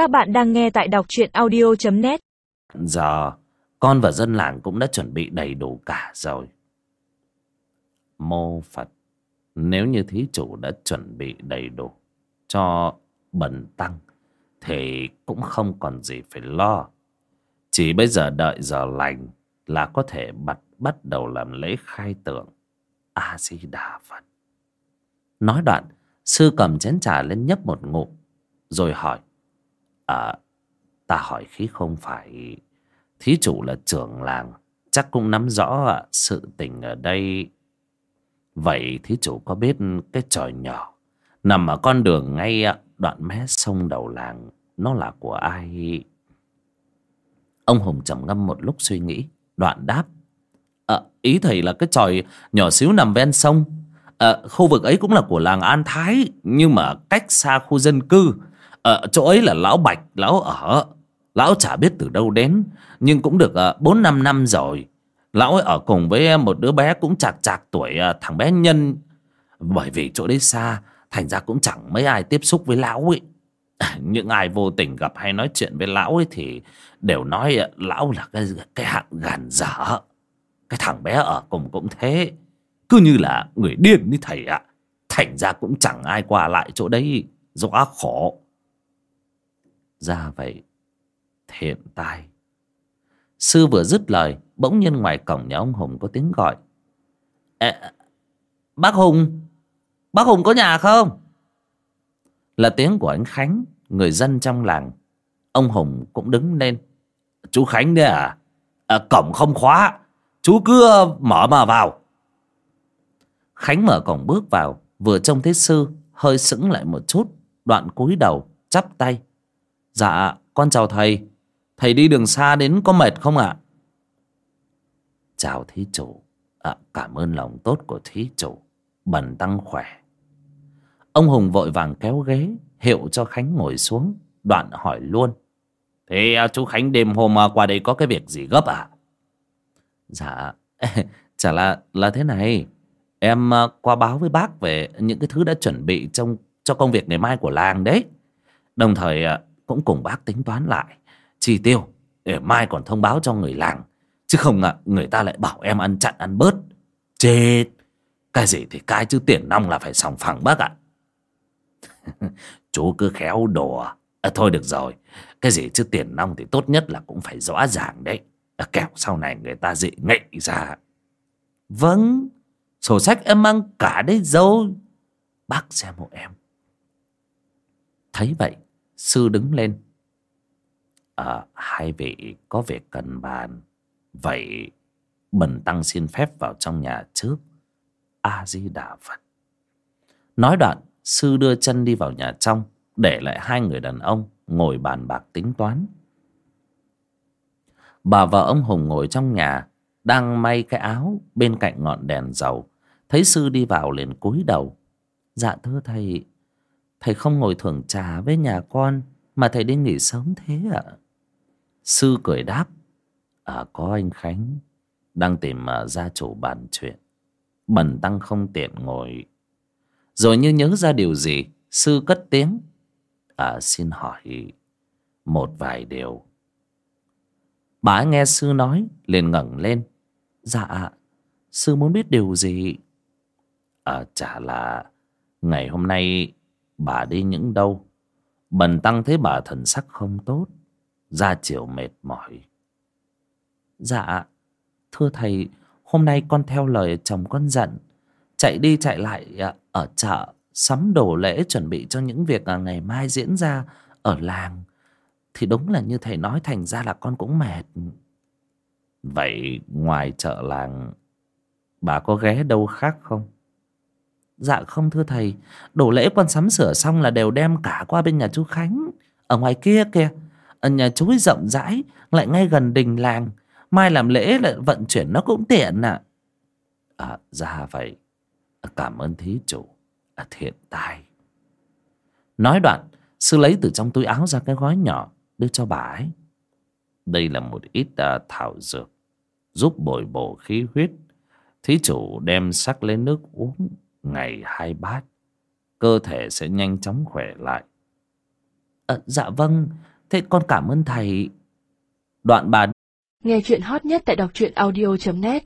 Các bạn đang nghe tại đọc truyện audio.net Giờ con và dân làng cũng đã chuẩn bị đầy đủ cả rồi. Mô Phật, nếu như thí chủ đã chuẩn bị đầy đủ cho bần tăng thì cũng không còn gì phải lo. Chỉ bây giờ đợi giờ lành là có thể bắt bắt đầu làm lễ khai tượng. A Di Đà Phật. Nói đoạn, sư cầm chén trà lên nhấp một ngụm rồi hỏi: "À, ta hỏi khí không phải thí chủ là trưởng làng, chắc cũng nắm rõ sự tình ở đây. Vậy thí chủ có biết cái tròi nhỏ nằm ở con đường ngay đoạn mé sông đầu làng nó là của ai?" Ông Hùng trầm ngâm một lúc suy nghĩ, đoạn đáp: à, ý thầy là cái tròi nhỏ xíu nằm ven sông à, khu vực ấy cũng là của làng an thái nhưng mà cách xa khu dân cư à, chỗ ấy là lão bạch lão ở. Lão chả biết từ đâu đến nhưng cũng được ờ, bốn năm năm rồi. Lão ấy ở cùng với một đứa bé cũng chạc chạc tuổi ờ, thằng bé nhân. Bởi vì chỗ đấy xa thành ra cũng chẳng mấy ai tiếp xúc với lão ấy. Những ai vô tình gặp hay nói chuyện với lão ấy thì đều nói lão là cái cái hạng gàn dở. Cái thằng bé ở cùng cũng thế. Cứ như là người điên đi thầy ạ. Thành ra cũng chẳng ai qua lại chỗ đấy Rõ khổ. Ra vậy Thiện tai. Sư vừa dứt lời Bỗng nhiên ngoài cổng nhà ông Hùng có tiếng gọi. Ê, Bác Hùng Bác Hùng có nhà không? Là tiếng của anh Khánh Người dân trong làng. Ông Hùng cũng đứng lên. Chú Khánh đấy à, à Cổng không khóa Chú cứ ờ, mở mà vào. Khánh mở cổng bước vào Vừa trông thấy sư Hơi sững lại một chút Đoạn cúi đầu chắp tay. Dạ con chào thầy. Thầy đi đường xa đến có mệt không ạ? Chào thí chủ. À, Cảm ơn lòng tốt của thí chủ. Bần tăng khỏe. Ông Hùng vội vàng kéo ghế Hiệu cho Khánh ngồi xuống Đoạn hỏi luôn. Thế à, chú Khánh đêm hôm à, qua đây có cái việc gì gấp à Dạ Chả là là thế này. Em à, qua báo với bác về những cái thứ đã chuẩn bị trong cho công việc ngày mai của làng đấy. Đồng thời à, cũng cùng bác tính toán lại. Chi tiêu để mai còn thông báo cho người làng. Chứ không ạ người ta lại bảo em ăn chặn ăn bớt. Chết. Cái gì thì cái chứ tiền nong là phải sòng phẳng bác ạ. Chú cứ khéo đùa. À, Thôi được rồi. Cái gì chứ tiền nong thì tốt nhất là cũng phải rõ ràng đấy. À, kẻo sau này người ta dị nghị ra. Vâng. Sổ sách em mang cả đấy dâu. Bác xem hộ em. Thấy vậy sư đứng lên. À, hai vị có việc cần bàn. Vậy bần tăng xin phép vào trong nhà trước. A di đà phật. Nói đoạn sư đưa chân đi vào nhà trong để lại hai người đàn ông ngồi bàn bạc tính toán. Bà vợ ông hùng ngồi trong nhà đang may cái áo bên cạnh ngọn đèn dầu. Thấy sư đi vào liền cúi đầu. Dạ thưa thầy thầy không ngồi thưởng trà với nhà con mà thầy đi nghỉ sớm thế ạ. Sư cười đáp à có anh khánh đang tìm uh, gia chủ bàn chuyện. Bần tăng không tiện ngồi. Rồi như nhớ ra điều gì sư cất tiếng à xin hỏi một vài điều. Bà nghe sư nói liền ngẩng lên Dạ Sư muốn biết điều gì? À chả là Ngày hôm nay Bà đi những đâu? Bần tăng thấy bà thần sắc không tốt Ra chiều mệt mỏi. Dạ Thưa thầy, Hôm nay con theo lời chồng con dặn, Chạy đi chạy lại à, ở chợ, Sắm đồ lễ chuẩn bị cho những việc à, ngày mai diễn ra Ở làng. Thì đúng là như thầy nói, thành ra là con cũng mệt. Vậy ngoài chợ làng, Bà có ghé đâu khác không? Dạ không thưa thầy. Đổ lễ con sắm sửa xong là đều đem cả qua bên nhà chú Khánh. Ở ngoài kia kìa. Ở nhà chú ấy rộng rãi Lại ngay gần đình làng. Mai làm lễ lại vận chuyển nó cũng tiện ạ. À. à ra vậy. Cảm ơn thí chủ. À, Thiện tài Nói đoạn Sư lấy từ trong túi áo ra cái gói nhỏ đưa cho bà ấy. Đây là một ít à, thảo dược giúp bồi bổ khí huyết. Thí chủ đem sắc lên nước uống ngày hai bát cơ thể sẽ nhanh chóng khỏe lại. À, dạ vâng thế con cảm ơn thầy. Đoạn bà Nghe chuyện hot nhất tại đọc truyện audio.net